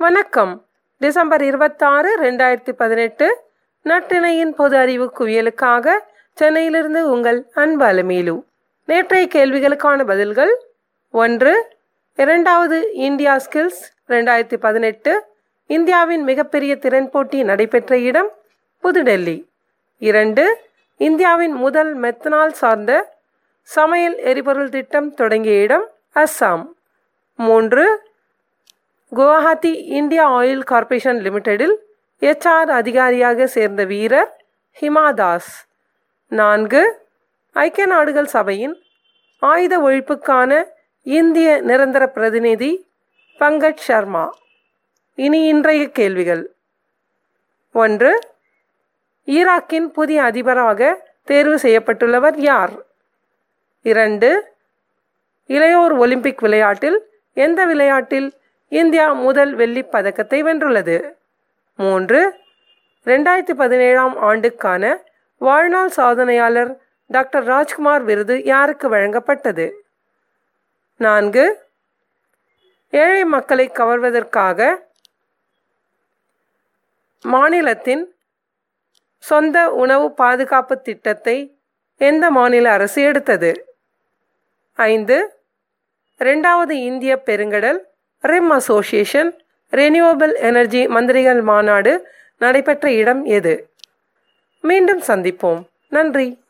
வணக்கம். டிசம்பர் இருபத்தாறு ரெண்டாயிரத்தி பதினெட்டு நட்டிணையின் பொது அறிவு குவியலுக்காக சென்னையிலிருந்து உங்கள் அன்பு அலமேலு. நேற்றைய கேள்விகளுக்கான பதில்கள் ஒன்று இரண்டாவது இந்தியா ஸ்கில்ஸ் ரெண்டாயிரத்தி பதினெட்டு இந்தியாவின் மிகப்பெரிய திறன் போட்டி நடைபெற்ற இடம் புதுடெல்லி. இரண்டு இந்தியாவின் முதல் மெத்தனால் சார்ந்த சமையல் எரிபொருள் திட்டம் தொடங்கிய இடம் அஸ்ஸாம். மூன்று குவஹாத்தி இந்தியா ஆயில் கார்ப்பரேஷன் லிமிடெடில் எச்ஆர் அதிகாரியாக சேர்ந்த வீரர் ஹிமாதாஸ் நான்கு ஐக்கிய நாடுகள் சபையின் ஆயுத ஒழிப்புக்கான இந்திய நிரந்தர பிரதிநிதி பங்கஜ் சர்மா. இனி இன்றைய கேள்விகள். ஒன்று ஈராக்கின் புதிய அதிபராக தேர்வு செய்யப்பட்டுள்ளவர் யார்? இரண்டு இளையோர் ஒலிம்பிக் விளையாட்டில் எந்த விளையாட்டில் இந்தியா முதல் வெள்ளிப் பதக்கத்தை வென்றுள்ளது. மூன்று ரெண்டாயிரத்தி பதினேழாம் ஆண்டுக்கான வாழ்நாள் சாதனையாளர் டாக்டர் ராஜ்குமார் விருது யாருக்கு வழங்கப்பட்டது? நான்கு ஏழை மக்களை கவர்வதற்காக மாநிலத்தின் சொந்த உணவு பாதுகாப்பு திட்டத்தை எந்த மாநில அரசு எடுத்தது? ஐந்து ரெண்டாவது இந்திய பெருங்கடல் ரிம் அசோசியேஷன் ரெனியூவபிள் எனர்ஜி மந்திரிகள் மாநாடு நடைபெற்ற இடம் எது? மீண்டும் சந்திப்போம். நன்றி.